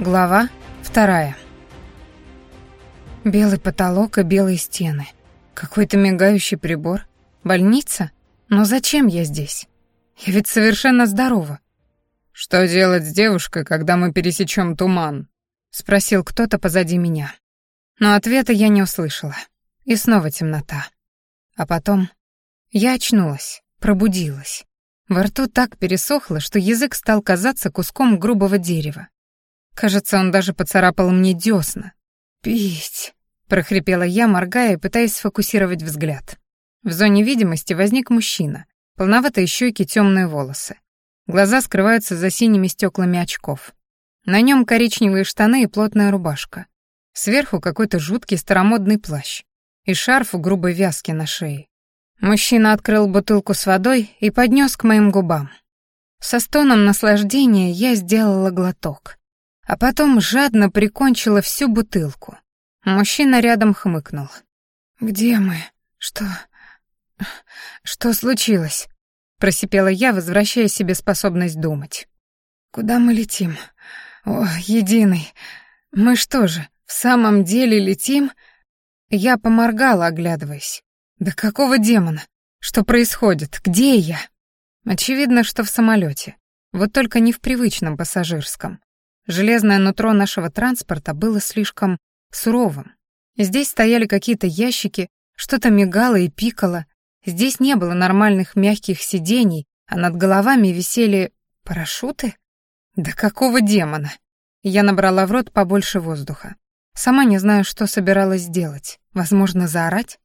Глава вторая. Белый потолок и белые стены. Какой-то мигающий прибор. Больница? Но зачем я здесь? Я ведь совершенно здорова. «Что делать с девушкой, когда мы пересечем туман?» — спросил кто-то позади меня. Но ответа я не услышала. И снова темнота. А потом я очнулась, пробудилась. Во рту так пересохло, что язык стал казаться куском грубого дерева. Кажется, он даже поцарапал мне десна. «Пить!» — прохрипела я, моргая пытаясь сфокусировать взгляд. В зоне видимости возник мужчина. Полноватые щеки, темные волосы. Глаза скрываются за синими стеклами очков. На нем коричневые штаны и плотная рубашка. Сверху какой-то жуткий старомодный плащ. И шарф в грубой вязке на шее. Мужчина открыл бутылку с водой и поднес к моим губам. Со стоном наслаждения я сделала глоток а потом жадно прикончила всю бутылку. Мужчина рядом хмыкнул. «Где мы? Что... что случилось?» Просипела я, возвращая себе способность думать. «Куда мы летим? О, единый! Мы что же, в самом деле летим?» Я поморгала, оглядываясь. «Да какого демона? Что происходит? Где я?» Очевидно, что в самолете. Вот только не в привычном пассажирском. Железное нутро нашего транспорта было слишком суровым. Здесь стояли какие-то ящики, что-то мигало и пикало. Здесь не было нормальных мягких сидений, а над головами висели парашюты? Да какого демона? Я набрала в рот побольше воздуха. Сама не знаю, что собиралась сделать. Возможно, заорать?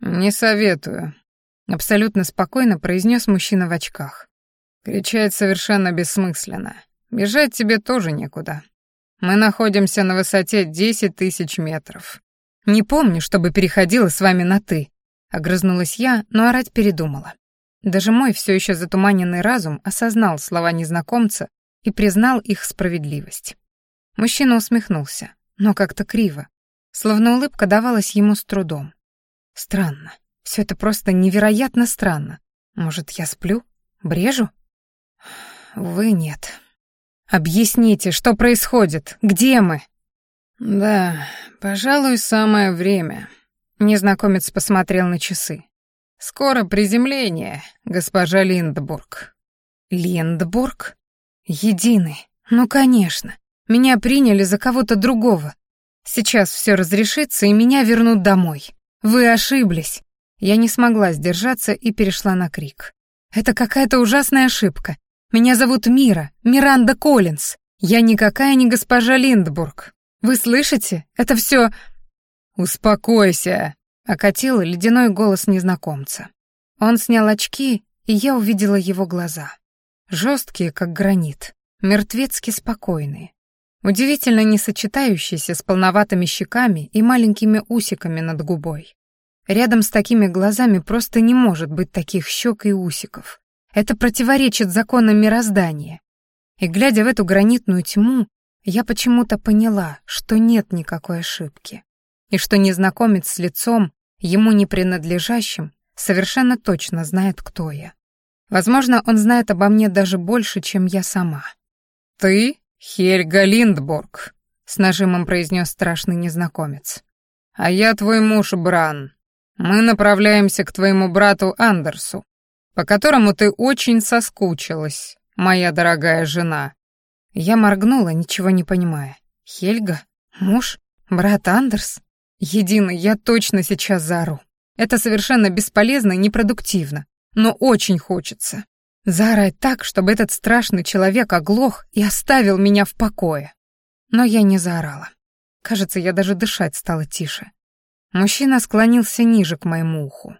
«Не советую», — абсолютно спокойно произнес мужчина в очках. Кричать совершенно бессмысленно. Бежать тебе тоже некуда. Мы находимся на высоте 10 тысяч метров. Не помню, чтобы переходила с вами на «ты», — огрызнулась я, но орать передумала. Даже мой все еще затуманенный разум осознал слова незнакомца и признал их справедливость. Мужчина усмехнулся, но как-то криво, словно улыбка давалась ему с трудом. Странно. Все это просто невероятно странно. Может, я сплю? Брежу? Вы нет. «Объясните, что происходит? Где мы?» «Да, пожалуй, самое время», — незнакомец посмотрел на часы. «Скоро приземление, госпожа Линдбург». «Линдбург? Единый? Ну, конечно. Меня приняли за кого-то другого. Сейчас все разрешится, и меня вернут домой. Вы ошиблись». Я не смогла сдержаться и перешла на крик. «Это какая-то ужасная ошибка. Меня зовут Мира, Миранда Коллинз. Я никакая не госпожа Линдбург. Вы слышите? Это все...» «Успокойся», — окатил ледяной голос незнакомца. Он снял очки, и я увидела его глаза. Жесткие, как гранит, мертвецки спокойные. Удивительно не сочетающиеся с полноватыми щеками и маленькими усиками над губой. Рядом с такими глазами просто не может быть таких щек и усиков. Это противоречит законам мироздания. И глядя в эту гранитную тьму, я почему-то поняла, что нет никакой ошибки. И что незнакомец с лицом, ему не принадлежащим, совершенно точно знает, кто я. Возможно, он знает обо мне даже больше, чем я сама. «Ты Хельга Линдбург», — с нажимом произнес страшный незнакомец. «А я твой муж Бран. Мы направляемся к твоему брату Андерсу по которому ты очень соскучилась, моя дорогая жена». Я моргнула, ничего не понимая. «Хельга? Муж? Брат Андерс? Единый, я точно сейчас заору. Это совершенно бесполезно и непродуктивно, но очень хочется. Заорать так, чтобы этот страшный человек оглох и оставил меня в покое. Но я не заорала. Кажется, я даже дышать стала тише. Мужчина склонился ниже к моему уху.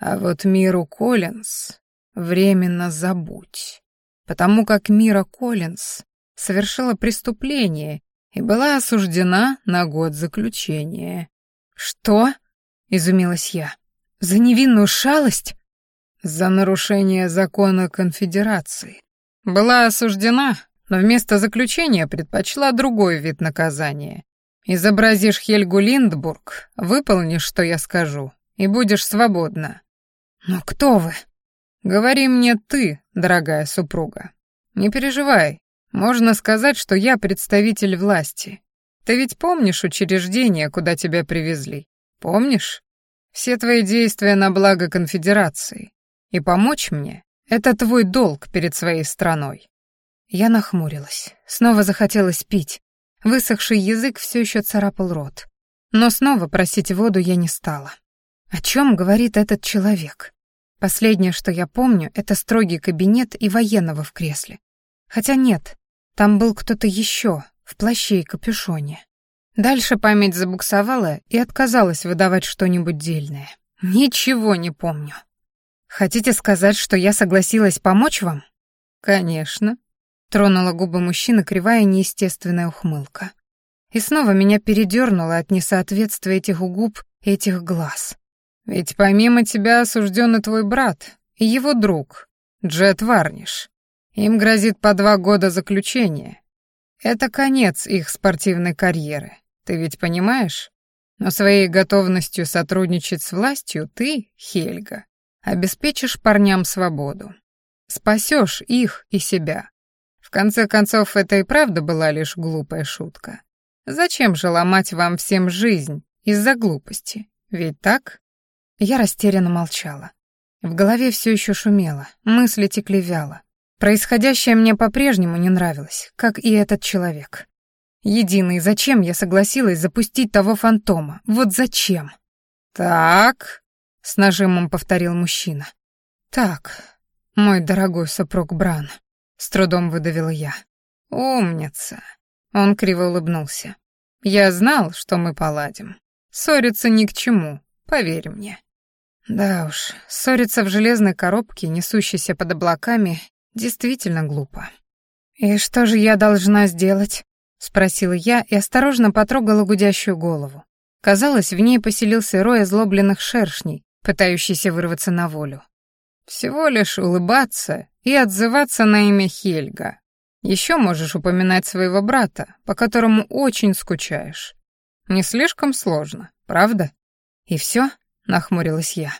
А вот Миру Коллинз временно забудь, потому как Мира Коллинз совершила преступление и была осуждена на год заключения. «Что?» — изумилась я. «За невинную шалость?» «За нарушение закона конфедерации. Была осуждена, но вместо заключения предпочла другой вид наказания. Изобразишь Хельгу Линдбург, выполнишь, что я скажу, и будешь свободна». «Но кто вы?» Говори мне ты, дорогая супруга. Не переживай, Можно сказать, что я представитель власти. Ты ведь помнишь учреждение, куда тебя привезли? Помнишь? Все твои действия на благо конфедерации. И помочь мне — это твой долг перед своей страной. Я нахмурилась. Снова захотелось пить. Высохший язык все еще царапал рот. Но снова просить воду я не стала. О чем говорит этот человек? Последнее, что я помню, это строгий кабинет и военного в кресле. Хотя нет, там был кто-то еще, в плаще и капюшоне. Дальше память забуксовала и отказалась выдавать что-нибудь дельное. Ничего не помню. Хотите сказать, что я согласилась помочь вам? Конечно. Тронула губы мужчины кривая неестественная ухмылка. И снова меня передернуло от несоответствия этих губ и этих глаз. Ведь помимо тебя осужден и твой брат, и его друг, Джет Варниш. Им грозит по два года заключения. Это конец их спортивной карьеры. Ты ведь понимаешь? Но своей готовностью сотрудничать с властью ты, Хельга, обеспечишь парням свободу. Спасешь их и себя. В конце концов, это и правда была лишь глупая шутка. Зачем же ломать вам всем жизнь из-за глупости? Ведь так? Я растерянно молчала. В голове все еще шумело, мысли текли вяло. Происходящее мне по-прежнему не нравилось, как и этот человек. Единый, зачем я согласилась запустить того фантома? Вот зачем? «Так», — с нажимом повторил мужчина. «Так, мой дорогой супруг Бран», — с трудом выдавила я. «Умница», он криво улыбнулся. «Я знал, что мы поладим. Ссориться ни к чему, поверь мне». Да уж, ссориться в железной коробке, несущейся под облаками, действительно глупо. «И что же я должна сделать?» — спросила я и осторожно потрогала гудящую голову. Казалось, в ней поселился рой озлобленных шершней, пытающийся вырваться на волю. «Всего лишь улыбаться и отзываться на имя Хельга», еще можешь упоминать своего брата, по которому очень скучаешь. Не слишком сложно, правда? И все? нахмурилась я.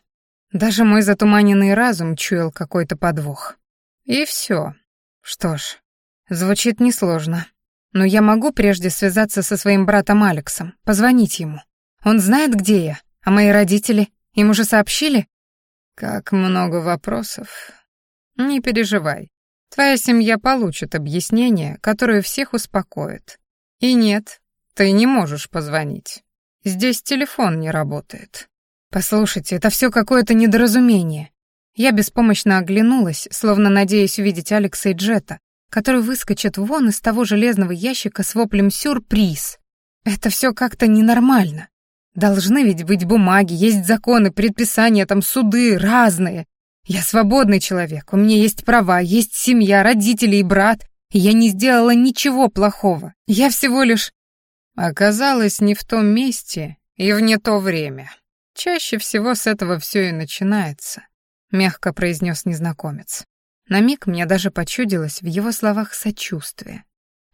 Даже мой затуманенный разум чуял какой-то подвох. И все. Что ж, звучит несложно. Но я могу прежде связаться со своим братом Алексом, позвонить ему. Он знает, где я, а мои родители им уже сообщили? Как много вопросов. Не переживай. Твоя семья получит объяснение, которое всех успокоит. И нет, ты не можешь позвонить. Здесь телефон не работает. Послушайте, это все какое-то недоразумение. Я беспомощно оглянулась, словно надеясь увидеть Алекса и Джета, который выскочит вон из того железного ящика с воплем «Сюрприз!». Это все как-то ненормально. Должны ведь быть бумаги, есть законы, предписания, там суды разные. Я свободный человек, у меня есть права, есть семья, родители и брат, я не сделала ничего плохого. Я всего лишь... Оказалась не в том месте и в не то время. Чаще всего с этого все и начинается, мягко произнес незнакомец. На миг мне даже почудилось в его словах сочувствие.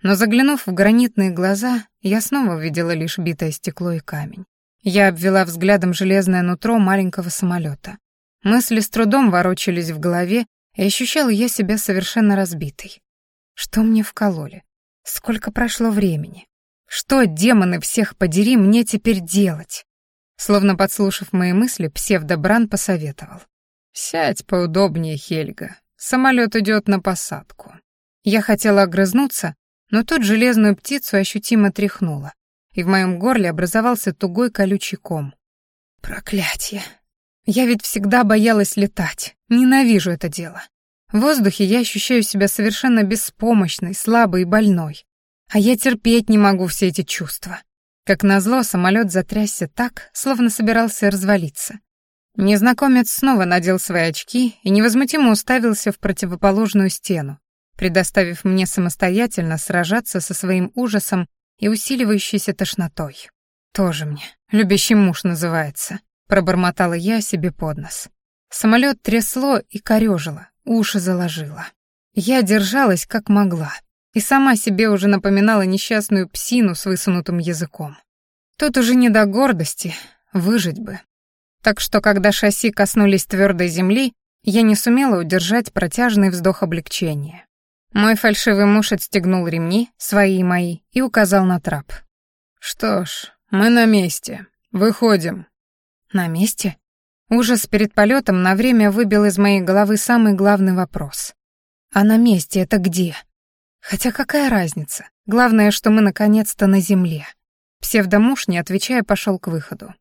Но заглянув в гранитные глаза, я снова увидела лишь битое стекло и камень. Я обвела взглядом железное нутро маленького самолета. Мысли с трудом ворочались в голове, и ощущала я себя совершенно разбитой. Что мне вкололи? Сколько прошло времени? Что, демоны всех подери, мне теперь делать? Словно подслушав мои мысли, псевдобран посоветовал. «Сядь поудобнее, Хельга. Самолет идет на посадку». Я хотела огрызнуться, но тут железную птицу ощутимо тряхнуло, и в моем горле образовался тугой колючий ком. Проклятие! Я ведь всегда боялась летать. Ненавижу это дело. В воздухе я ощущаю себя совершенно беспомощной, слабой и больной. А я терпеть не могу все эти чувства. Как назло, самолет затрясся так, словно собирался развалиться. Незнакомец снова надел свои очки и невозмутимо уставился в противоположную стену, предоставив мне самостоятельно сражаться со своим ужасом и усиливающейся тошнотой. Тоже мне, любящий муж называется пробормотала я себе под нос. Самолет трясло и корёжило, уши заложило. Я держалась как могла и сама себе уже напоминала несчастную псину с высунутым языком. Тут уже не до гордости, выжить бы. Так что, когда шасси коснулись твердой земли, я не сумела удержать протяжный вздох облегчения. Мой фальшивый муж отстегнул ремни, свои и мои, и указал на трап. «Что ж, мы на месте. Выходим». «На месте?» Ужас перед полетом на время выбил из моей головы самый главный вопрос. «А на месте это где?» Хотя какая разница? Главное, что мы наконец-то на земле. Псевдомуж, не отвечая, пошел к выходу.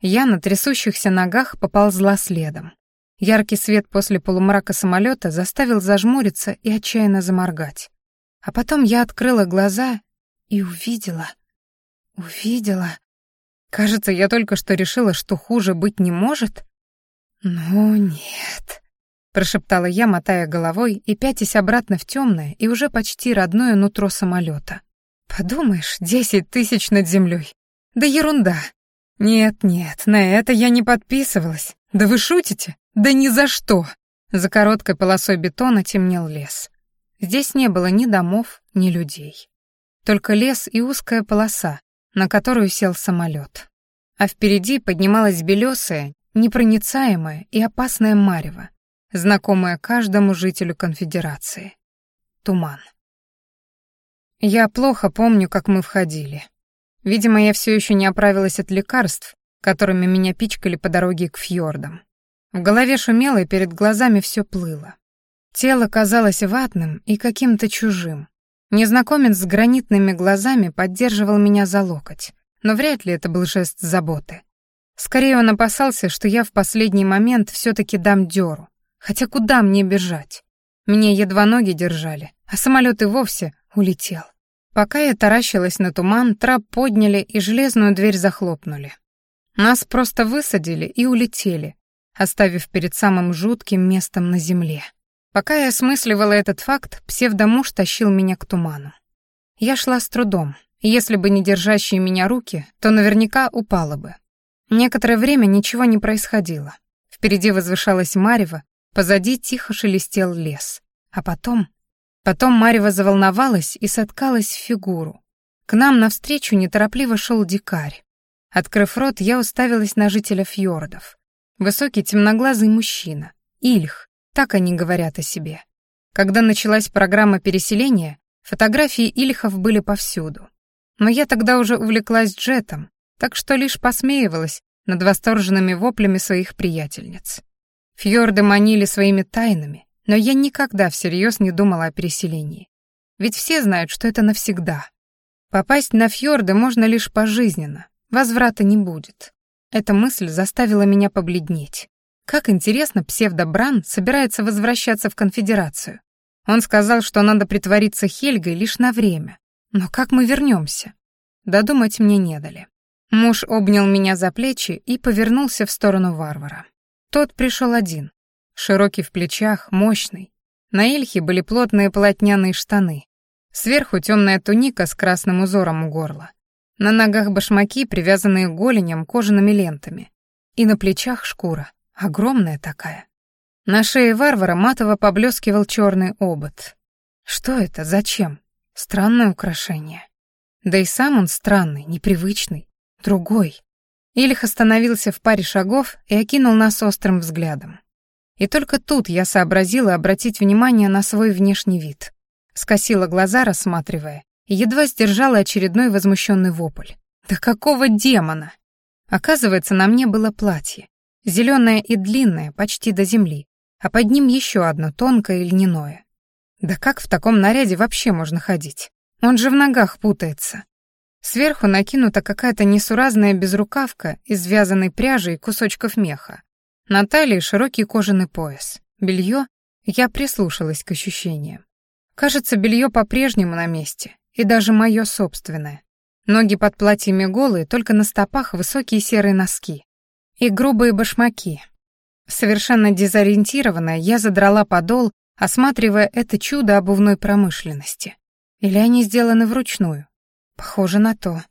Я на трясущихся ногах поползла следом. Яркий свет после полумрака самолета заставил зажмуриться и отчаянно заморгать. А потом я открыла глаза и увидела... Увидела... Кажется, я только что решила, что хуже быть не может. «Ну нет», — прошептала я, мотая головой и пятясь обратно в темное и уже почти родное нутро самолета. «Подумаешь, десять тысяч над землей. Да ерунда. Нет-нет, на это я не подписывалась. Да вы шутите? Да ни за что!» За короткой полосой бетона темнел лес. Здесь не было ни домов, ни людей. Только лес и узкая полоса, на которую сел самолет. А впереди поднималась белесая, непроницаемая и опасная марево, знакомая каждому жителю конфедерации. Туман. Я плохо помню, как мы входили. Видимо, я все еще не оправилась от лекарств, которыми меня пичкали по дороге к фьордам. В голове шумело, и перед глазами все плыло. Тело казалось ватным и каким-то чужим. Незнакомец с гранитными глазами поддерживал меня за локоть, но вряд ли это был жест заботы. Скорее он опасался, что я в последний момент все-таки дам дёру. Хотя куда мне бежать? Меня едва ноги держали, а самолет и вовсе улетел. Пока я таращилась на туман, трап подняли и железную дверь захлопнули. Нас просто высадили и улетели, оставив перед самым жутким местом на земле. Пока я осмысливала этот факт, псевдомуж тащил меня к туману. Я шла с трудом, и если бы не держащие меня руки, то наверняка упала бы. Некоторое время ничего не происходило. Впереди возвышалась марево, позади тихо шелестел лес. А потом... Потом марево заволновалась и соткалась в фигуру. К нам навстречу неторопливо шел дикарь. Открыв рот, я уставилась на жителя фьордов. Высокий темноглазый мужчина. Ильх, так они говорят о себе. Когда началась программа переселения, фотографии Ильхов были повсюду. Но я тогда уже увлеклась джетом, так что лишь посмеивалась над восторженными воплями своих приятельниц. Фьорды манили своими тайнами, но я никогда всерьез не думала о переселении. Ведь все знают, что это навсегда. Попасть на фьорды можно лишь пожизненно, возврата не будет. Эта мысль заставила меня побледнеть. Как интересно, псевдобран собирается возвращаться в конфедерацию. Он сказал, что надо притвориться Хельгой лишь на время. Но как мы вернемся? Додумать мне не дали. Муж обнял меня за плечи и повернулся в сторону варвара. Тот пришел один. Широкий в плечах, мощный. На Ильхе были плотные полотняные штаны. Сверху темная туника с красным узором у горла. На ногах башмаки, привязанные голеням кожаными лентами. И на плечах шкура, огромная такая. На шее варвара матово поблескивал черный обод. Что это, зачем? Странное украшение. Да и сам он странный, непривычный, другой. Ильх остановился в паре шагов и окинул нас острым взглядом. И только тут я сообразила обратить внимание на свой внешний вид. Скосила глаза, рассматривая, едва сдержала очередной возмущенный вопль. «Да какого демона?» Оказывается, на мне было платье. Зеленое и длинное, почти до земли, а под ним еще одно тонкое и льняное. Да как в таком наряде вообще можно ходить? Он же в ногах путается. Сверху накинута какая-то несуразная безрукавка из вязаной пряжи и кусочков меха. На талии широкий кожаный пояс. Белье, я прислушалась к ощущениям. Кажется, белье по-прежнему на месте, и даже мое собственное. Ноги под платьями голые, только на стопах высокие серые носки. И грубые башмаки. Совершенно дезориентированная, я задрала подол, осматривая это чудо обувной промышленности. Или они сделаны вручную? Похоже на то.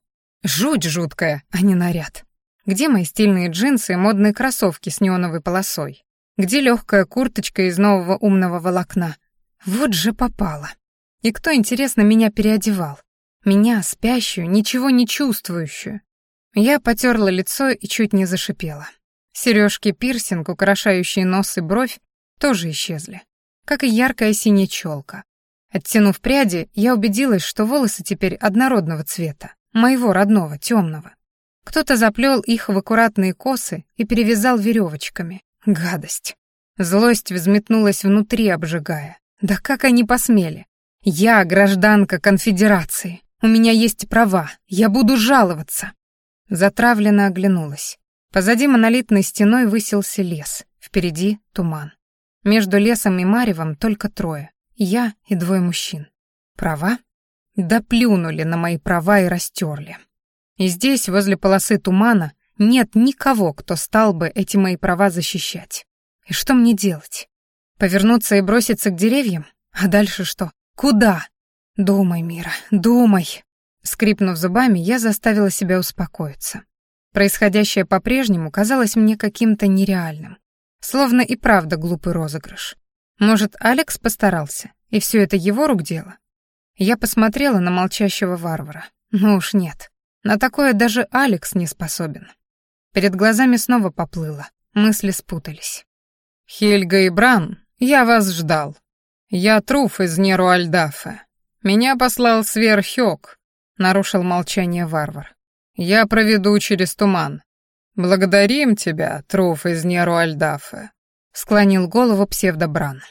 Жуть жуткая, а не наряд. Где мои стильные джинсы и модные кроссовки с неоновой полосой? Где легкая курточка из нового умного волокна? Вот же попало. И кто, интересно, меня переодевал? Меня, спящую, ничего не чувствующую. Я потерла лицо и чуть не зашипела. Сережки пирсинг, украшающие нос и бровь, тоже исчезли. Как и яркая синяя челка. Оттянув пряди, я убедилась, что волосы теперь однородного цвета, моего родного, темного. Кто-то заплел их в аккуратные косы и перевязал веревочками. Гадость. Злость взметнулась внутри, обжигая. Да как они посмели? Я гражданка конфедерации. У меня есть права. Я буду жаловаться. Затравленно оглянулась. Позади монолитной стеной высился лес. Впереди туман. Между лесом и маревом только трое. Я и двое мужчин. Права? Да плюнули на мои права и растерли. И здесь, возле полосы тумана, нет никого, кто стал бы эти мои права защищать. И что мне делать? Повернуться и броситься к деревьям? А дальше что? Куда? Думай, Мира, думай. Скрипнув зубами, я заставила себя успокоиться. Происходящее по-прежнему казалось мне каким-то нереальным. Словно и правда глупый розыгрыш. Может, Алекс постарался, и все это его рук дело? Я посмотрела на молчащего варвара. Ну уж нет. На такое даже Алекс не способен. Перед глазами снова поплыло, мысли спутались. «Хельга и Бран, я вас ждал. Я Труф из Неруальдафа. Меня послал сверхёк», — нарушил молчание варвар. «Я проведу через туман. Благодарим тебя, Труф из Неруальдафа», — склонил голову псевдобран.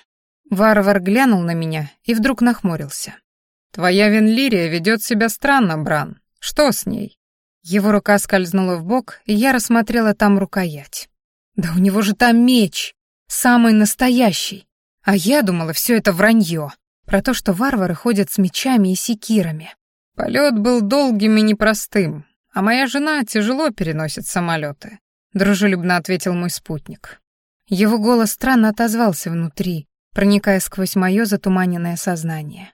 Варвар глянул на меня и вдруг нахмурился. «Твоя Венлирия ведет себя странно, Бран. Что с ней?» Его рука скользнула в бок, и я рассмотрела там рукоять. «Да у него же там меч! Самый настоящий! А я думала, все это вранье, про то, что варвары ходят с мечами и секирами». Полет был долгим и непростым, а моя жена тяжело переносит самолеты, дружелюбно ответил мой спутник. Его голос странно отозвался внутри, проникая сквозь мое затуманенное сознание.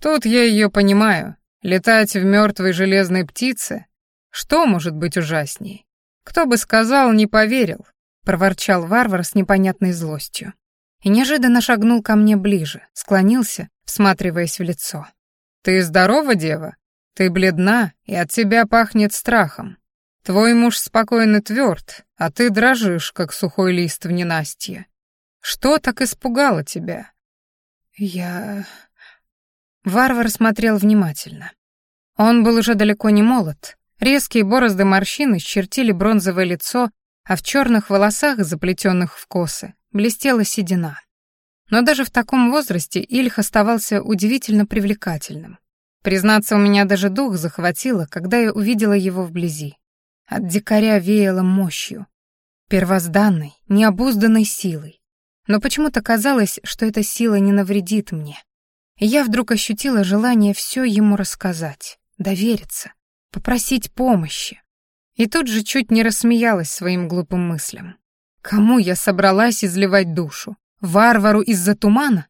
Тут я ее понимаю. Летать в мертвой железной птице? Что может быть ужасней? Кто бы сказал, не поверил, проворчал варвар с непонятной злостью. И неожиданно шагнул ко мне ближе, склонился, всматриваясь в лицо. Ты здорова, дева? Ты бледна, и от тебя пахнет страхом. Твой муж спокойно тверд, а ты дрожишь, как сухой лист в ненастье. Что так испугало тебя? Я... Варвар смотрел внимательно. Он был уже далеко не молод. Резкие борозды морщин исчертили бронзовое лицо, а в черных волосах, заплетенных в косы, блестела седина. Но даже в таком возрасте Ильх оставался удивительно привлекательным. Признаться, у меня даже дух захватило, когда я увидела его вблизи. От дикаря веяло мощью, первозданной, необузданной силой. Но почему-то казалось, что эта сила не навредит мне. Я вдруг ощутила желание все ему рассказать, довериться, попросить помощи. И тут же чуть не рассмеялась своим глупым мыслям. Кому я собралась изливать душу? Варвару из-за тумана?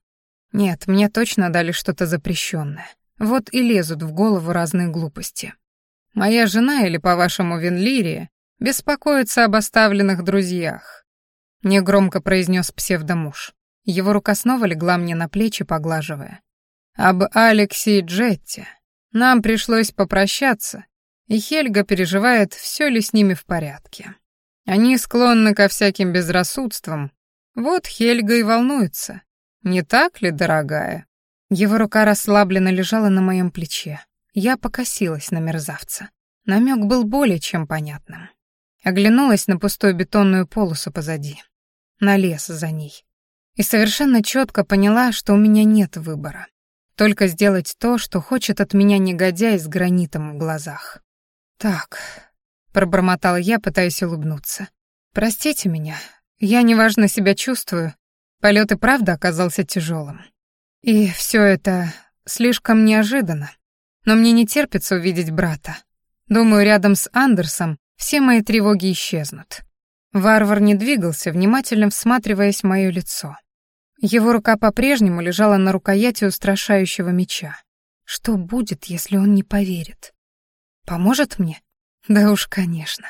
Нет, мне точно дали что-то запрещенное. Вот и лезут в голову разные глупости. Моя жена или, по-вашему, Венлирия беспокоится об оставленных друзьях. Негромко произнес псевдомуж. Его рука снова легла мне на плечи, поглаживая об Алексе и Джетте. Нам пришлось попрощаться, и Хельга переживает, все ли с ними в порядке. Они склонны ко всяким безрассудствам. Вот Хельга и волнуется. Не так ли, дорогая? Его рука расслабленно лежала на моем плече. Я покосилась на мерзавца. Намек был более чем понятным. Оглянулась на пустую бетонную полосу позади. На лес за ней. И совершенно четко поняла, что у меня нет выбора. Только сделать то, что хочет от меня негодяй с гранитом в глазах. «Так», — пробормотала я, пытаясь улыбнуться. «Простите меня, я неважно себя чувствую. Полет и правда оказался тяжелым. И все это слишком неожиданно. Но мне не терпится увидеть брата. Думаю, рядом с Андерсом все мои тревоги исчезнут». Варвар не двигался, внимательно всматриваясь в мое лицо. Его рука по-прежнему лежала на рукояти устрашающего меча. Что будет, если он не поверит? Поможет мне? Да уж, конечно.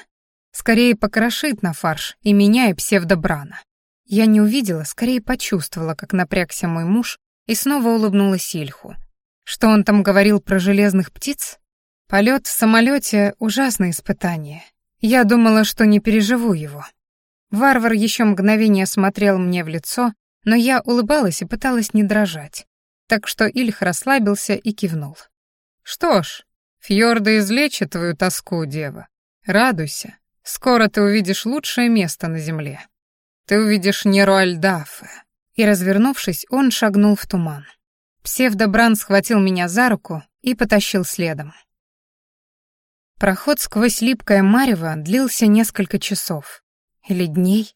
Скорее покрошит на фарш и меня, и псевдобрана. Я не увидела, скорее почувствовала, как напрягся мой муж, и снова улыбнулась Ильху. Что он там говорил про железных птиц? Полет в самолете — ужасное испытание. Я думала, что не переживу его. Варвар еще мгновение смотрел мне в лицо, но я улыбалась и пыталась не дрожать. так что Ильх расслабился и кивнул. «Что ж, фьорды излечат твою тоску, дева. Радуйся, скоро ты увидишь лучшее место на земле. Ты увидишь Неруальдафе». И, развернувшись, он шагнул в туман. Псевдобран схватил меня за руку и потащил следом. Проход сквозь липкое марево длился несколько часов. Или дней.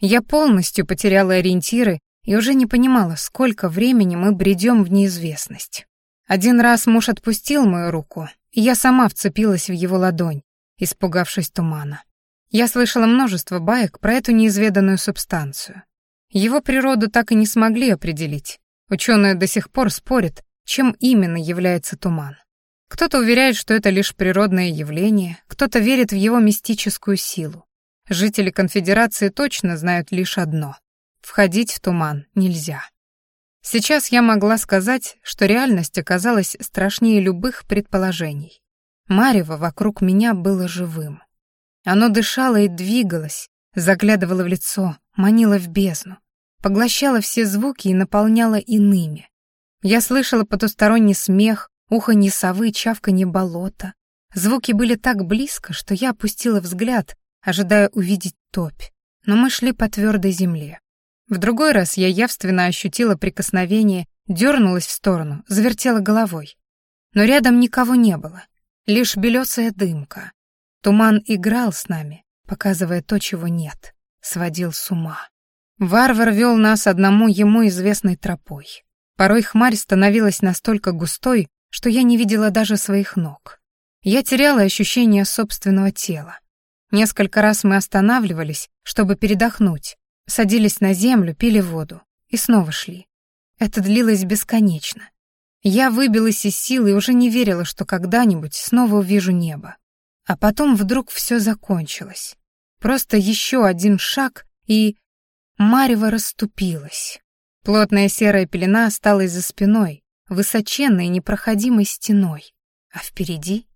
Я полностью потеряла ориентиры и уже не понимала, сколько времени мы бредем в неизвестность. Один раз муж отпустил мою руку, и я сама вцепилась в его ладонь, испугавшись тумана. Я слышала множество баек про эту неизведанную субстанцию. Его природу так и не смогли определить. Ученые до сих пор спорят, чем именно является туман. Кто-то уверяет, что это лишь природное явление, кто-то верит в его мистическую силу. Жители конфедерации точно знают лишь одно Входить в туман нельзя. Сейчас я могла сказать, что реальность оказалась страшнее любых предположений. Марево вокруг меня было живым. Оно дышало и двигалось, заглядывало в лицо, манило в бездну, поглощало все звуки и наполняло иными. Я слышала потусторонний смех, уханье совы, чавканье болота. Звуки были так близко, что я опустила взгляд, ожидая увидеть топь, но мы шли по твердой земле. В другой раз я явственно ощутила прикосновение, дернулась в сторону, завертела головой. Но рядом никого не было, лишь белесая дымка. Туман играл с нами, показывая то, чего нет, сводил с ума. Варвар вел нас одному ему известной тропой. Порой хмарь становилась настолько густой, что я не видела даже своих ног. Я теряла ощущение собственного тела. Несколько раз мы останавливались, чтобы передохнуть, Садились на землю, пили воду и снова шли. Это длилось бесконечно. Я выбилась из сил и уже не верила, что когда-нибудь снова увижу небо. А потом вдруг все закончилось. Просто еще один шаг, и... Марево расступилась. Плотная серая пелена осталась за спиной, высоченной непроходимой стеной. А впереди?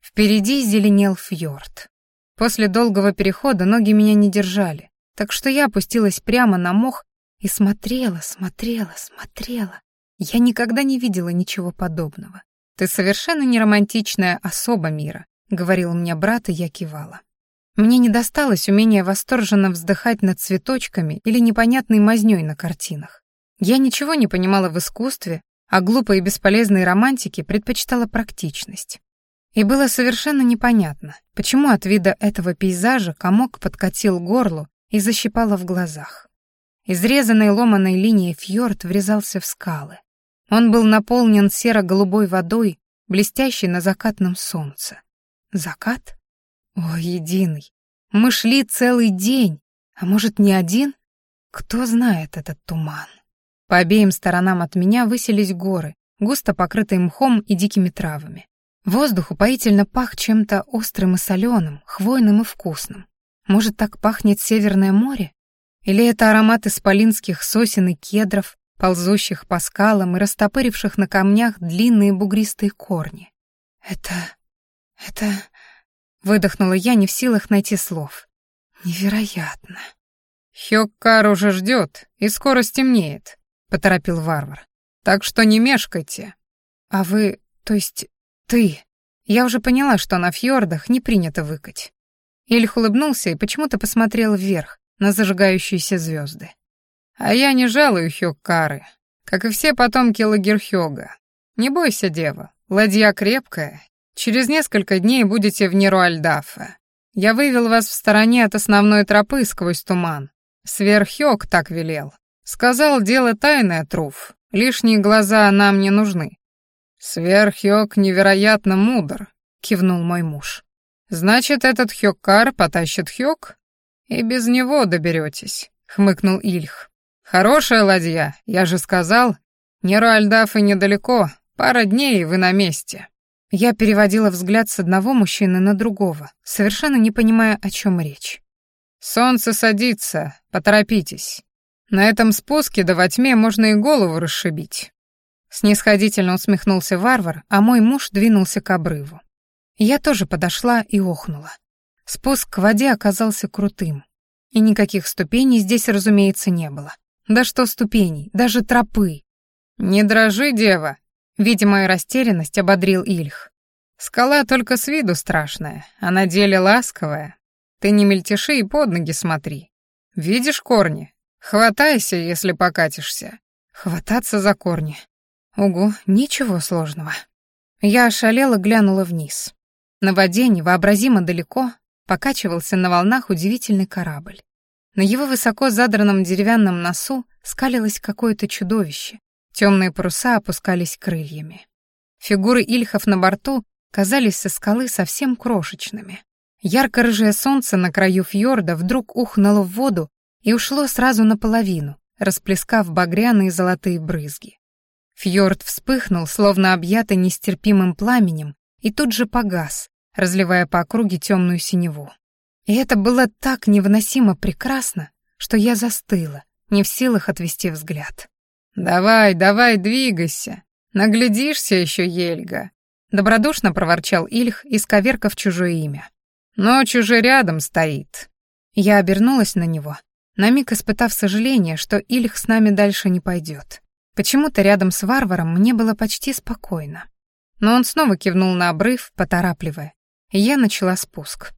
Впереди зеленел фьорд. После долгого перехода ноги меня не держали. Так что я опустилась прямо на мох и смотрела, смотрела, смотрела. Я никогда не видела ничего подобного. «Ты совершенно не романтичная особа мира», — говорил мне брат, и я кивала. Мне не досталось умения восторженно вздыхать над цветочками или непонятной мазнёй на картинах. Я ничего не понимала в искусстве, а глупой и бесполезной романтике предпочитала практичность. И было совершенно непонятно, почему от вида этого пейзажа комок подкатил горлу и защипало в глазах. Изрезанной ломаной линией фьорд врезался в скалы. Он был наполнен серо-голубой водой, блестящей на закатном солнце. Закат? О, единый! Мы шли целый день, а может, не один? Кто знает этот туман? По обеим сторонам от меня высились горы, густо покрытые мхом и дикими травами. Воздух упоительно пах чем-то острым и соленым, хвойным и вкусным. Может, так пахнет Северное море? Или это аромат исполинских сосен и кедров, ползущих по скалам и растопыривших на камнях длинные бугристые корни? Это... это... Выдохнула я, не в силах найти слов. Невероятно. «Хёккар уже ждет, и скоро стемнеет», — поторопил варвар. «Так что не мешкайте». «А вы, то есть ты...» Я уже поняла, что на фьордах не принято выкать. Ильх улыбнулся и почему-то посмотрел вверх, на зажигающиеся звезды. «А я не жалую Хёккары, как и все потомки Лагерхёга. Не бойся, дева, ладья крепкая. Через несколько дней будете в Неруальдафе. Я вывел вас в стороне от основной тропы сквозь туман. Сверхёг так велел. Сказал, дело тайное, Труф. Лишние глаза нам не нужны». «Сверхёг невероятно мудр», — кивнул мой муж. «Значит, этот Хёккар потащит Хёк? И без него доберетесь», — хмыкнул Ильх. «Хорошая ладья, я же сказал. Неруальдаф и недалеко, пара дней, и вы на месте». Я переводила взгляд с одного мужчины на другого, совершенно не понимая, о чем речь. «Солнце садится, поторопитесь. На этом спуске до во тьме можно и голову расшибить». Снисходительно усмехнулся варвар, а мой муж двинулся к обрыву. Я тоже подошла и охнула. Спуск к воде оказался крутым. И никаких ступеней здесь, разумеется, не было. Да что ступеней, даже тропы. «Не дрожи, дева», — видя мою растерянность, ободрил Ильх. «Скала только с виду страшная, а на деле ласковая. Ты не мельтеши и под ноги смотри. Видишь корни? Хватайся, если покатишься». Хвататься за корни. Угу, ничего сложного. Я ошалела глянула вниз. На воде невообразимо далеко покачивался на волнах удивительный корабль. На его высоко задранном деревянном носу скалилось какое-то чудовище. Темные паруса опускались крыльями. Фигуры ильхов на борту казались со скалы совсем крошечными. Ярко-рыжее солнце на краю фьорда вдруг ухнуло в воду и ушло сразу наполовину, расплескав багряные золотые брызги. Фьорд вспыхнул, словно объятый нестерпимым пламенем, и тут же погас, разливая по округе темную синеву. И это было так невыносимо прекрасно, что я застыла, не в силах отвести взгляд. «Давай, давай, двигайся! Наглядишься еще, Ельга!» Добродушно проворчал Ильх, исковеркав чужое имя. «Ночь уже рядом стоит». Я обернулась на него, на миг испытав сожаление, что Ильх с нами дальше не пойдет. Почему-то рядом с варваром мне было почти спокойно. Но он снова кивнул на обрыв, поторапливая, я начала спуск.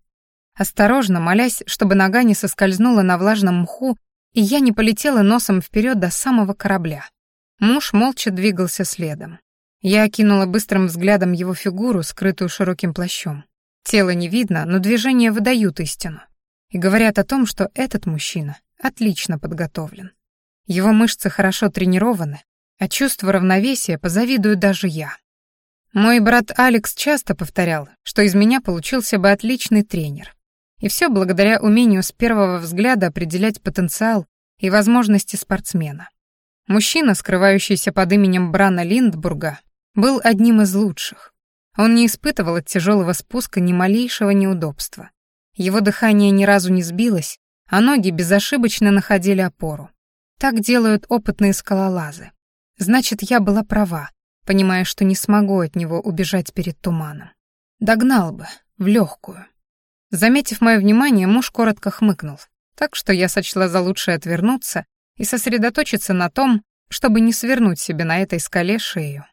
Осторожно, молясь, чтобы нога не соскользнула на влажном мху, и я не полетела носом вперед до самого корабля. Муж молча двигался следом. Я окинула быстрым взглядом его фигуру, скрытую широким плащом. Тело не видно, но движения выдают истину. И говорят о том, что этот мужчина отлично подготовлен. Его мышцы хорошо тренированы, а чувство равновесия позавидую даже я. Мой брат Алекс часто повторял, что из меня получился бы отличный тренер. И все благодаря умению с первого взгляда определять потенциал и возможности спортсмена. Мужчина, скрывающийся под именем Брана Линдбурга, был одним из лучших. Он не испытывал от тяжелого спуска ни малейшего неудобства. Его дыхание ни разу не сбилось, а ноги безошибочно находили опору. Так делают опытные скалолазы. Значит, я была права, понимая, что не смогу от него убежать перед туманом. Догнал бы, в легкую. Заметив мое внимание, муж коротко хмыкнул, так что я сочла за лучшее отвернуться и сосредоточиться на том, чтобы не свернуть себе на этой скале шею.